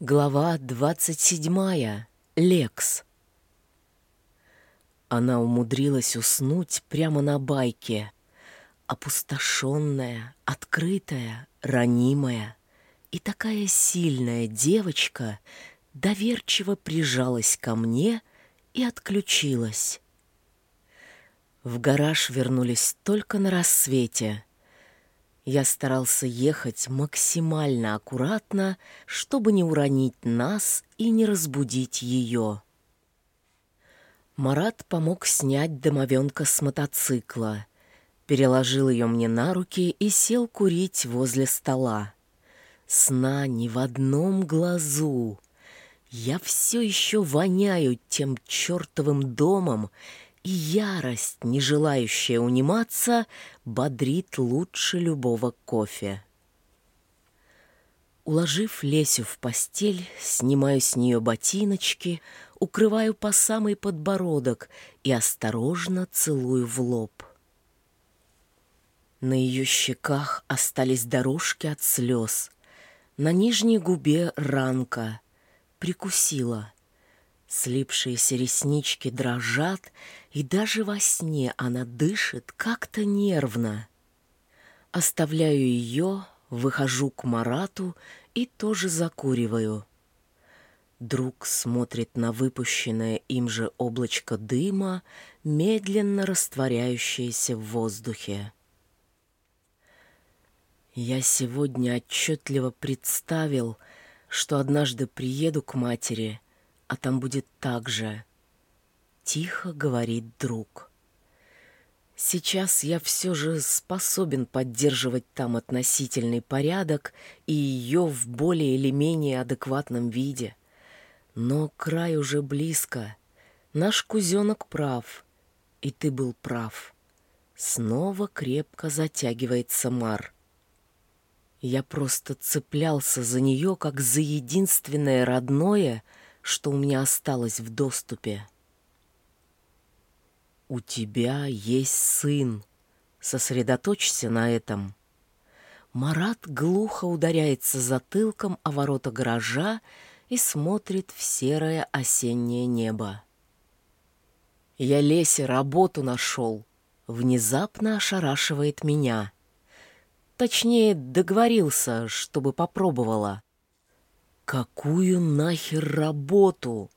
Глава двадцать седьмая. Лекс. Она умудрилась уснуть прямо на байке. Опустошенная, открытая, ранимая. И такая сильная девочка доверчиво прижалась ко мне и отключилась. В гараж вернулись только на рассвете. Я старался ехать максимально аккуратно, чтобы не уронить нас и не разбудить ее. Марат помог снять домовенка с мотоцикла, переложил ее мне на руки и сел курить возле стола. Сна ни в одном глазу. Я все еще воняю тем чертовым домом и ярость, не желающая униматься, бодрит лучше любого кофе. Уложив Лесю в постель, снимаю с нее ботиночки, укрываю по самый подбородок и осторожно целую в лоб. На ее щеках остались дорожки от слез. На нижней губе ранка. Прикусила — Слипшиеся реснички дрожат, и даже во сне она дышит как-то нервно. Оставляю ее, выхожу к Марату и тоже закуриваю. Друг смотрит на выпущенное им же облачко дыма, медленно растворяющееся в воздухе. Я сегодня отчетливо представил, что однажды приеду к матери — а там будет так же. Тихо говорит друг. Сейчас я все же способен поддерживать там относительный порядок и ее в более или менее адекватном виде. Но край уже близко. Наш кузенок прав, и ты был прав. Снова крепко затягивается Мар. Я просто цеплялся за нее, как за единственное родное — что у меня осталось в доступе. У тебя есть сын. Сосредоточься на этом. Марат глухо ударяется затылком о ворота гаража и смотрит в серое осеннее небо. Я Лесе работу нашел. Внезапно ошарашивает меня. Точнее, договорился, чтобы попробовала. Какую нахер работу?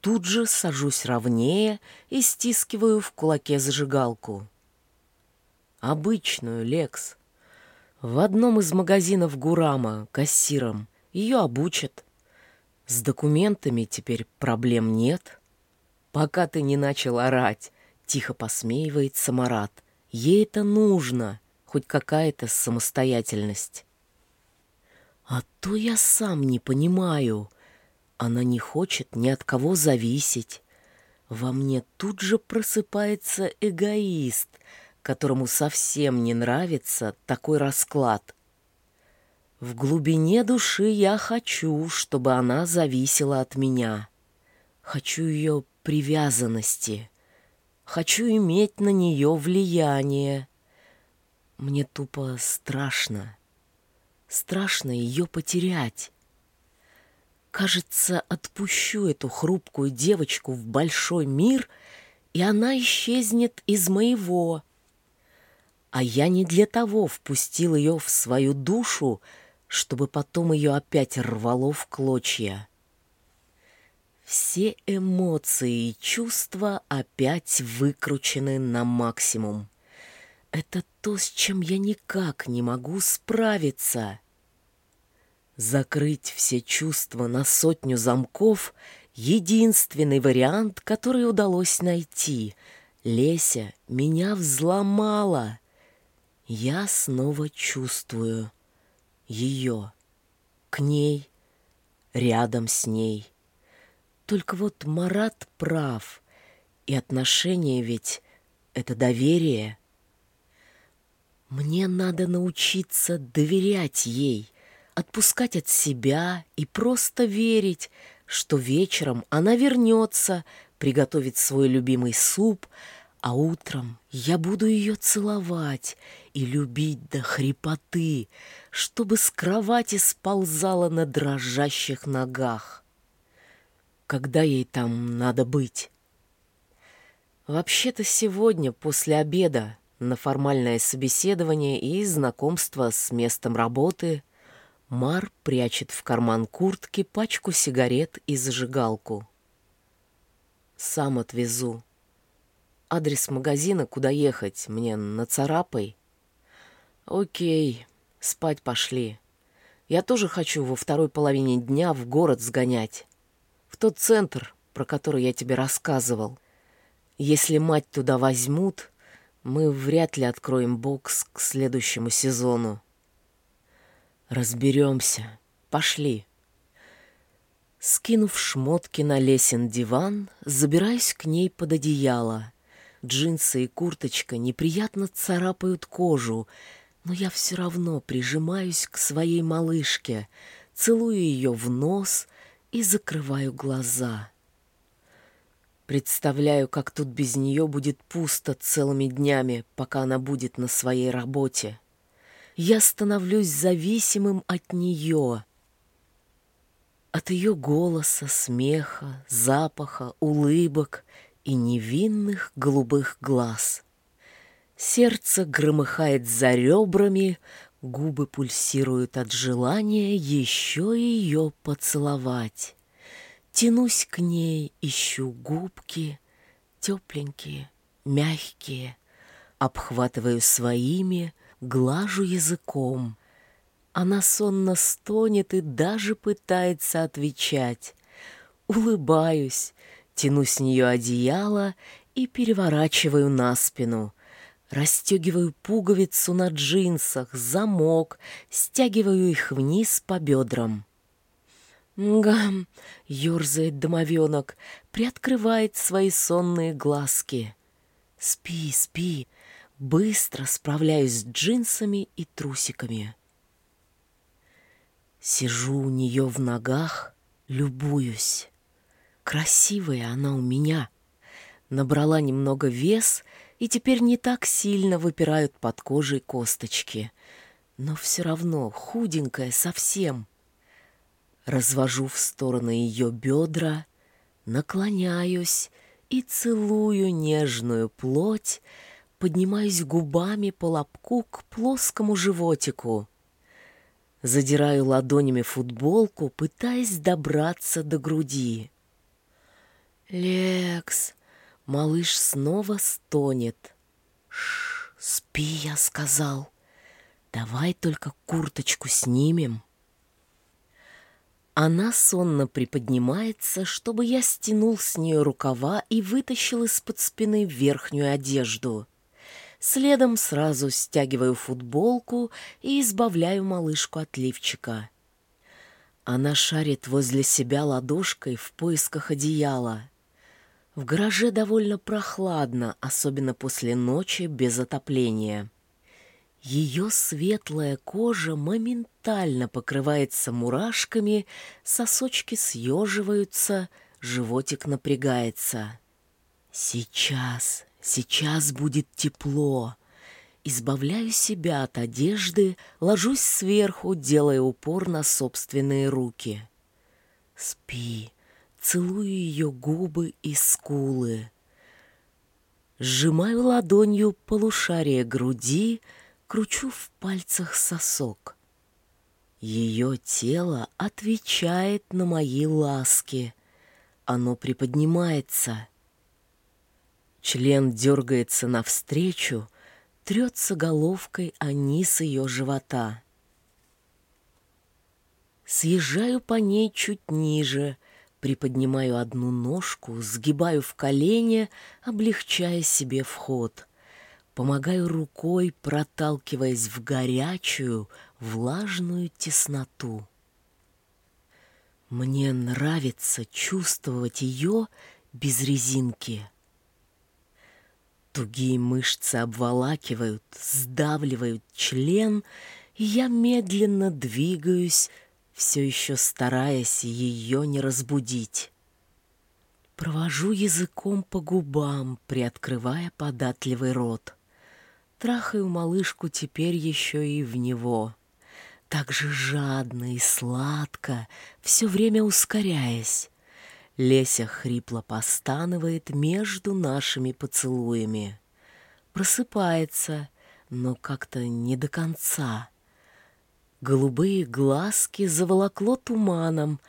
Тут же сажусь ровнее и стискиваю в кулаке зажигалку. Обычную, Лекс. В одном из магазинов Гурама, кассиром. Ее обучат. С документами теперь проблем нет. Пока ты не начал орать, тихо посмеивает Самарат. Ей это нужно, хоть какая-то самостоятельность. А то я сам не понимаю. Она не хочет ни от кого зависеть. Во мне тут же просыпается эгоист, которому совсем не нравится такой расклад. В глубине души я хочу, чтобы она зависела от меня. Хочу ее привязанности. Хочу иметь на нее влияние. Мне тупо страшно. Страшно ее потерять. Кажется, отпущу эту хрупкую девочку в большой мир, и она исчезнет из моего. А я не для того впустил ее в свою душу, чтобы потом ее опять рвало в клочья. Все эмоции и чувства опять выкручены на максимум. Это то, с чем я никак не могу справиться. Закрыть все чувства на сотню замков — единственный вариант, который удалось найти. Леся меня взломала. Я снова чувствую ее, к ней, рядом с ней. Только вот Марат прав, и отношения ведь — это доверие. Мне надо научиться доверять ей — отпускать от себя и просто верить, что вечером она вернется, приготовит свой любимый суп, А утром я буду ее целовать и любить до хрипоты, чтобы с кровати сползала на дрожащих ногах. Когда ей там надо быть? Вообще-то сегодня, после обеда, на формальное собеседование и знакомство с местом работы, Мар прячет в карман куртки пачку сигарет и зажигалку. Сам отвезу. Адрес магазина, куда ехать, мне нацарапай. Окей, спать пошли. Я тоже хочу во второй половине дня в город сгонять. В тот центр, про который я тебе рассказывал. Если мать туда возьмут, мы вряд ли откроем бокс к следующему сезону. Разберемся. Пошли. Скинув шмотки на лесен диван, забираюсь к ней под одеяло. Джинсы и курточка неприятно царапают кожу, но я все равно прижимаюсь к своей малышке, целую ее в нос и закрываю глаза. Представляю, как тут без нее будет пусто целыми днями, пока она будет на своей работе. Я становлюсь зависимым от нее — от ее голоса, смеха, запаха, улыбок и невинных голубых глаз. Сердце громыхает за ребрами, губы пульсируют от желания еще ее поцеловать. Тянусь к ней, ищу губки, тепленькие, мягкие, обхватываю своими, глажу языком — она сонно стонет и даже пытается отвечать. Улыбаюсь, тяну с нее одеяло и переворачиваю на спину. Расстегиваю пуговицу на джинсах, замок, стягиваю их вниз по бедрам. «Гам!» — ерзает домовенок, приоткрывает свои сонные глазки. «Спи, спи!» Быстро справляюсь с джинсами и трусиками. Сижу у нее в ногах, любуюсь. Красивая она у меня. Набрала немного вес, и теперь не так сильно выпирают под кожей косточки. Но все равно худенькая совсем. Развожу в стороны ее бедра, наклоняюсь и целую нежную плоть, поднимаюсь губами по лобку к плоскому животику — Задираю ладонями футболку, пытаясь добраться до груди. «Лекс!» — малыш снова стонет. «Шш, спи!» — я сказал. «Давай только курточку снимем». Она сонно приподнимается, чтобы я стянул с нее рукава и вытащил из-под спины верхнюю одежду. Следом сразу стягиваю футболку и избавляю малышку от лифчика. Она шарит возле себя ладошкой в поисках одеяла. В гараже довольно прохладно, особенно после ночи без отопления. Ее светлая кожа моментально покрывается мурашками, сосочки съеживаются, животик напрягается. Сейчас, Сейчас будет тепло. Избавляю себя от одежды, ложусь сверху, делая упор на собственные руки. Спи, целую ее губы и скулы. Сжимаю ладонью полушарие груди, кручу в пальцах сосок. Ее тело отвечает на мои ласки. Оно приподнимается — Член дергается навстречу, трется головкой о низ ее живота. Съезжаю по ней чуть ниже, приподнимаю одну ножку, сгибаю в колене, облегчая себе вход. Помогаю рукой, проталкиваясь в горячую, влажную тесноту. Мне нравится чувствовать ее без резинки. Тугие мышцы обволакивают, сдавливают член, и я медленно двигаюсь, все еще стараясь ее не разбудить. Провожу языком по губам, приоткрывая податливый рот. Трахаю малышку теперь еще и в него. Так же жадно и сладко, все время ускоряясь. Леся хрипло постанывает между нашими поцелуями. Просыпается, но как-то не до конца. Голубые глазки заволокло туманом.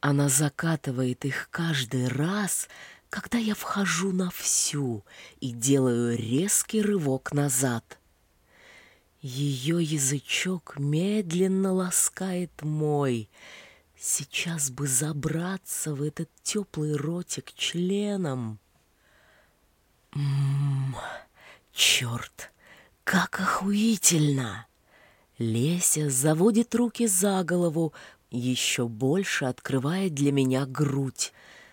Она закатывает их каждый раз, когда я вхожу на всю и делаю резкий рывок назад. Ее язычок медленно ласкает мой. Сейчас бы забраться в этот теплый ротик членом. Ммм, черт, как охуительно! Леся заводит руки за голову, еще больше открывает для меня грудь.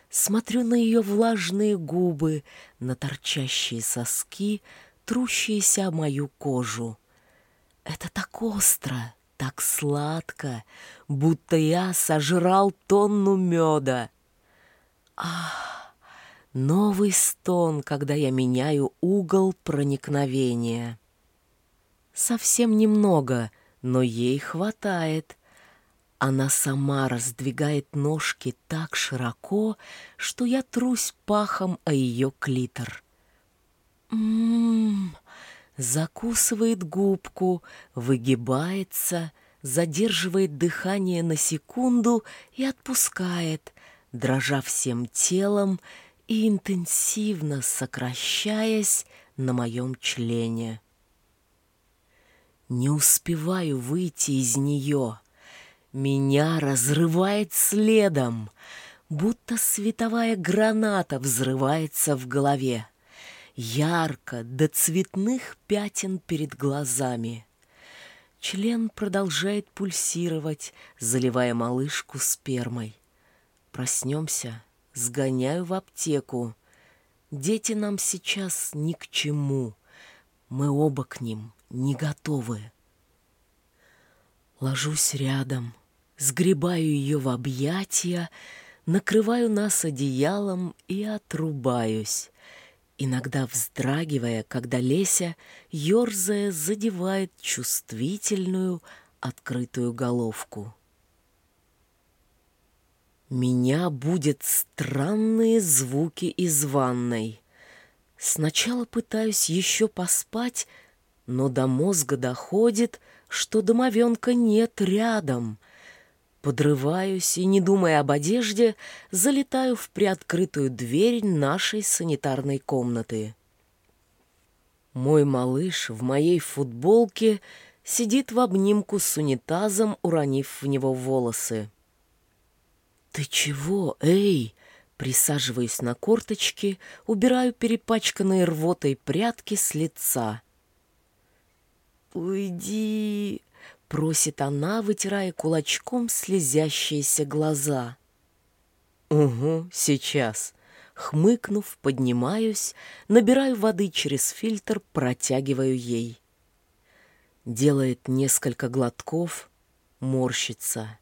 Смотрю на ее влажные губы, на торчащие соски, трущиеся о мою кожу. Это так остро, так сладко, будто я сожрал тонну меда. Ах, новый стон, когда я меняю угол проникновения. Совсем немного, но ей хватает. Она сама раздвигает ножки так широко, что я трусь пахом о ее клитор. Ммм, закусывает губку, выгибается, задерживает дыхание на секунду и отпускает, дрожа всем телом и интенсивно сокращаясь на моем члене. Не успеваю выйти из нее. Меня разрывает следом, будто световая граната взрывается в голове. Ярко, до цветных пятен перед глазами. Член продолжает пульсировать, заливая малышку спермой. Проснемся, сгоняю в аптеку. Дети нам сейчас ни к чему. Мы оба к ним не готовы. Ложусь рядом, сгребаю ее в объятия, накрываю нас одеялом и отрубаюсь, иногда вздрагивая, когда Леся, ерзая, задевает чувствительную, открытую головку. Меня будет странные звуки из ванной. Сначала пытаюсь еще поспать, но до мозга доходит, что домовенка нет рядом. Подрываюсь и, не думая об одежде, залетаю в приоткрытую дверь нашей санитарной комнаты. Мой малыш в моей футболке сидит в обнимку с унитазом, уронив в него волосы. «Ты чего, эй?» Присаживаюсь на корточки, убираю перепачканные рвотой прятки с лица — «Уйди!» — просит она, вытирая кулачком слезящиеся глаза. «Угу, сейчас». Хмыкнув, поднимаюсь, набираю воды через фильтр, протягиваю ей. Делает несколько глотков, морщится.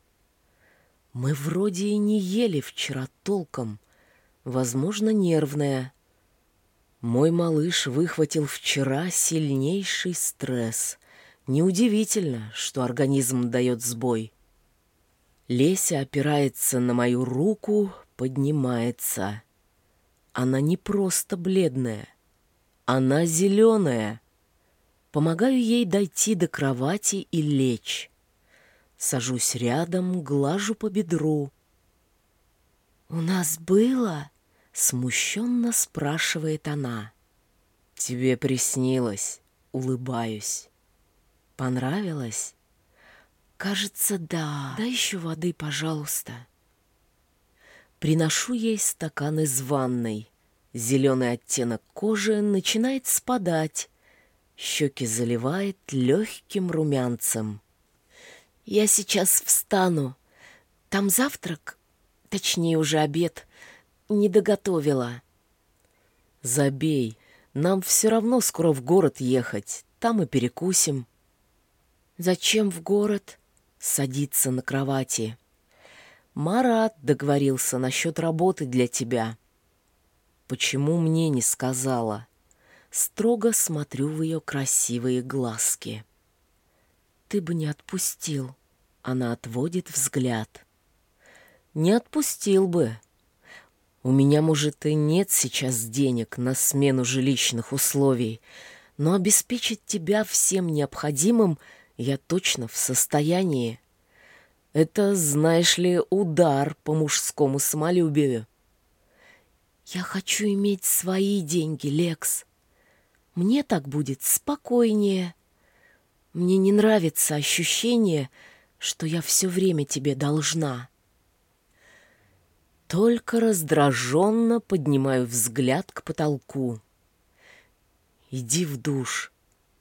Мы вроде и не ели вчера толком, возможно, нервная. Мой малыш выхватил вчера сильнейший стресс. Неудивительно, что организм дает сбой. Леся опирается на мою руку, поднимается. Она не просто бледная, она зеленая. Помогаю ей дойти до кровати и лечь. Сажусь рядом, глажу по бедру. «У нас было?» — смущенно спрашивает она. «Тебе приснилось?» — улыбаюсь. Понравилось? Кажется, да. Да еще воды, пожалуйста. Приношу ей стакан из ванной. Зеленый оттенок кожи начинает спадать. Щеки заливает легким румянцем. Я сейчас встану. Там завтрак, точнее уже обед, не доготовила. Забей, нам все равно скоро в город ехать, там и перекусим. «Зачем в город?» Садится на кровати. «Марат договорился насчет работы для тебя. Почему мне не сказала? Строго смотрю в ее красивые глазки. Ты бы не отпустил. Она отводит взгляд. Не отпустил бы. У меня, может, и нет сейчас денег на смену жилищных условий, но обеспечить тебя всем необходимым я точно в состоянии. Это, знаешь ли, удар по мужскому самолюбию. Я хочу иметь свои деньги, Лекс. Мне так будет спокойнее. Мне не нравится ощущение, что я все время тебе должна. Только раздраженно поднимаю взгляд к потолку. Иди в душ.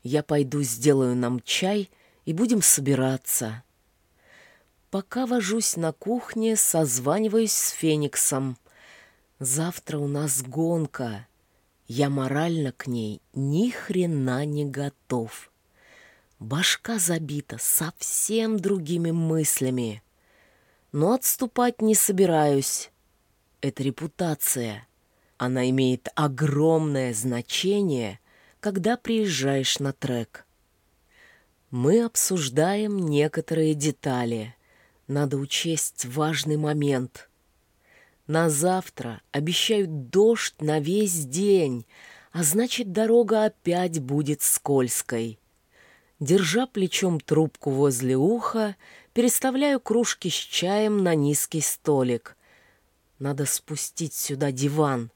Я пойду сделаю нам чай и будем собираться. Пока вожусь на кухне, созваниваюсь с Фениксом. Завтра у нас гонка. Я морально к ней ни хрена не готов. Башка забита совсем другими мыслями. Но отступать не собираюсь. Это репутация. Она имеет огромное значение, когда приезжаешь на трек. Мы обсуждаем некоторые детали. Надо учесть важный момент. На завтра обещают дождь на весь день, а значит, дорога опять будет скользкой. Держа плечом трубку возле уха, переставляю кружки с чаем на низкий столик. Надо спустить сюда диван.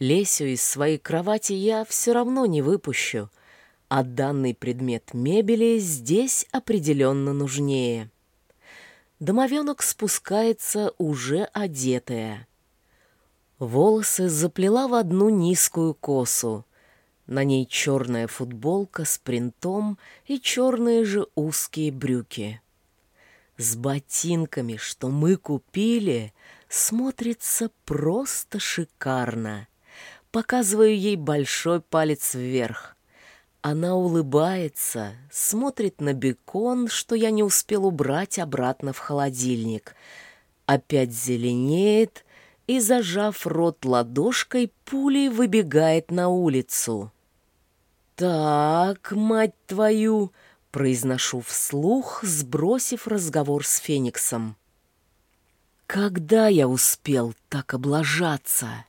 Лесю из своей кровати я все равно не выпущу, а данный предмет мебели здесь определенно нужнее. Домовенок спускается уже одетая. Волосы заплела в одну низкую косу. На ней черная футболка с принтом и черные же узкие брюки. С ботинками, что мы купили, смотрится просто шикарно. Показываю ей большой палец вверх. Она улыбается, смотрит на бекон, что я не успел убрать обратно в холодильник. Опять зеленеет и, зажав рот ладошкой, пулей выбегает на улицу. «Так, мать твою!» — произношу вслух, сбросив разговор с Фениксом. «Когда я успел так облажаться?»